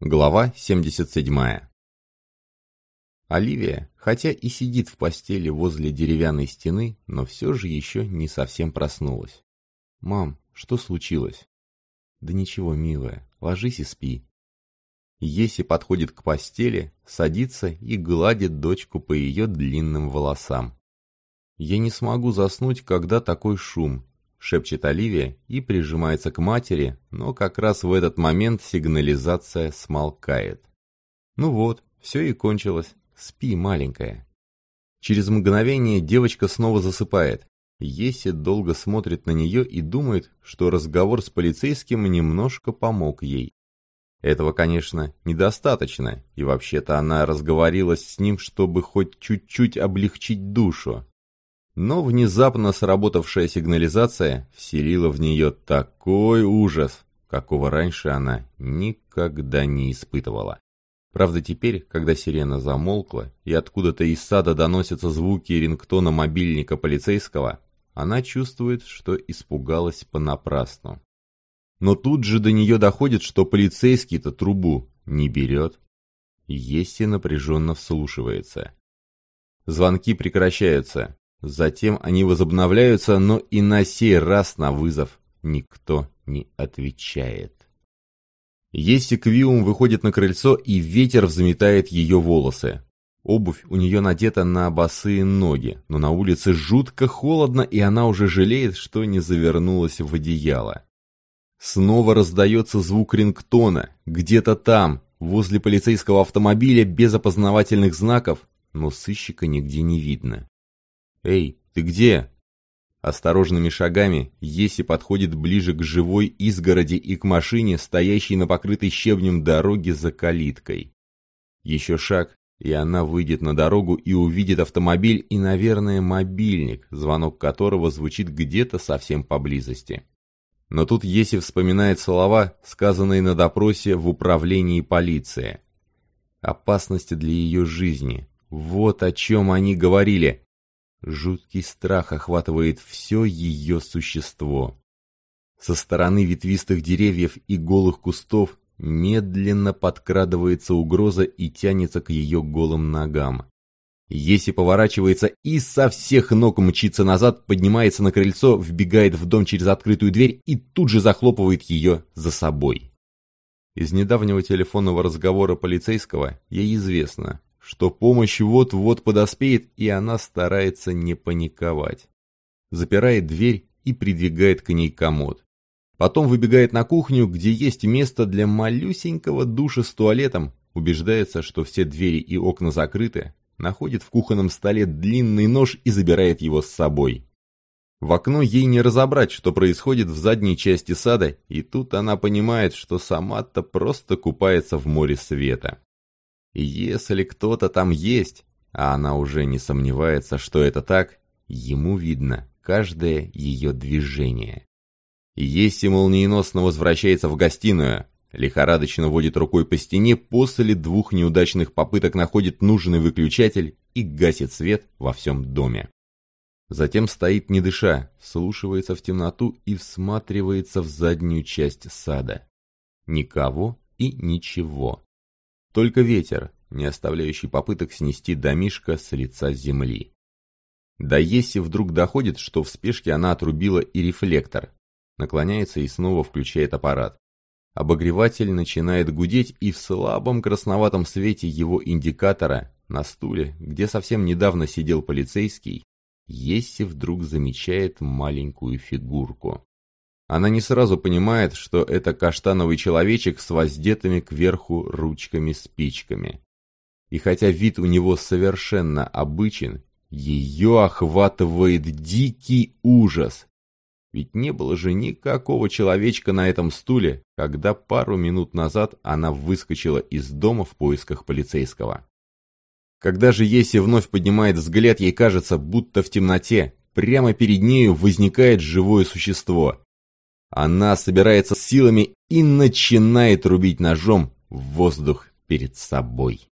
Глава 77 Оливия, хотя и сидит в постели возле деревянной стены, но все же еще не совсем проснулась. «Мам, что случилось?» «Да ничего, милая, ложись и спи». Еси подходит к постели, садится и гладит дочку по ее длинным волосам. «Я не смогу заснуть, когда такой шум, шепчет Оливия и прижимается к матери, но как раз в этот момент сигнализация смолкает. Ну вот, все и кончилось. Спи, маленькая. Через мгновение девочка снова засыпает. Еси долго смотрит на нее и думает, что разговор с полицейским немножко помог ей. Этого, конечно, недостаточно, и вообще-то она разговорилась с ним, чтобы хоть чуть-чуть облегчить душу. Но внезапно сработавшая сигнализация вселила в нее такой ужас, какого раньше она никогда не испытывала. Правда, теперь, когда сирена замолкла, и откуда-то из сада доносятся звуки рингтона мобильника полицейского, она чувствует, что испугалась понапрасну. Но тут же до нее доходит, что полицейский-то трубу не берет. Есси напряженно вслушивается. Звонки прекращаются. Затем они возобновляются, но и на сей раз на вызов никто не отвечает. Есси Квиум выходит на крыльцо, и ветер взметает ее волосы. Обувь у нее надета на босые ноги, но на улице жутко холодно, и она уже жалеет, что не завернулась в одеяло. Снова раздается звук рингтона, где-то там, возле полицейского автомобиля без опознавательных знаков, но сыщика нигде не видно. «Эй, ты где?» Осторожными шагами Еси подходит ближе к живой изгороди и к машине, стоящей на покрытой щебнем дороге за калиткой. Еще шаг, и она выйдет на дорогу и увидит автомобиль и, наверное, мобильник, звонок которого звучит где-то совсем поблизости. Но тут Еси вспоминает слова, сказанные на допросе в управлении полиции. Опасности для ее жизни. Вот о чем они говорили. Жуткий страх охватывает все ее существо. Со стороны ветвистых деревьев и голых кустов медленно подкрадывается угроза и тянется к ее голым ногам. Еси поворачивается и со всех ног мчится назад, поднимается на крыльцо, вбегает в дом через открытую дверь и тут же захлопывает ее за собой. Из недавнего телефонного разговора полицейского ей известно, что помощь вот-вот подоспеет, и она старается не паниковать. Запирает дверь и придвигает к ней комод. Потом выбегает на кухню, где есть место для малюсенького душа с туалетом, убеждается, что все двери и окна закрыты, находит в кухонном столе длинный нож и забирает его с собой. В окно ей не разобрать, что происходит в задней части сада, и тут она понимает, что сама-то просто купается в море света. Если кто-то там есть, а она уже не сомневается, что это так, ему видно каждое ее движение. Если молниеносно возвращается в гостиную, лихорадочно водит рукой по стене, после двух неудачных попыток находит нужный выключатель и гасит свет во всем доме. Затем стоит не дыша, слушается в темноту и всматривается в заднюю часть сада. Никого и ничего. Только ветер, не оставляющий попыток снести домишко с лица земли. До Еси вдруг доходит, что в спешке она отрубила и рефлектор. Наклоняется и снова включает аппарат. Обогреватель начинает гудеть, и в слабом красноватом свете его индикатора на стуле, где совсем недавно сидел полицейский, Есси вдруг замечает маленькую фигурку. Она не сразу понимает, что это каштановый человечек с воздетыми кверху ручками-спичками. И хотя вид у него совершенно обычен, ее охватывает дикий ужас. Ведь не было же никакого человечка на этом стуле, когда пару минут назад она выскочила из дома в поисках полицейского. Когда же Еси вновь поднимает взгляд, ей кажется, будто в темноте, прямо перед нею возникает живое существо. Она собирается силами и начинает рубить ножом воздух перед собой.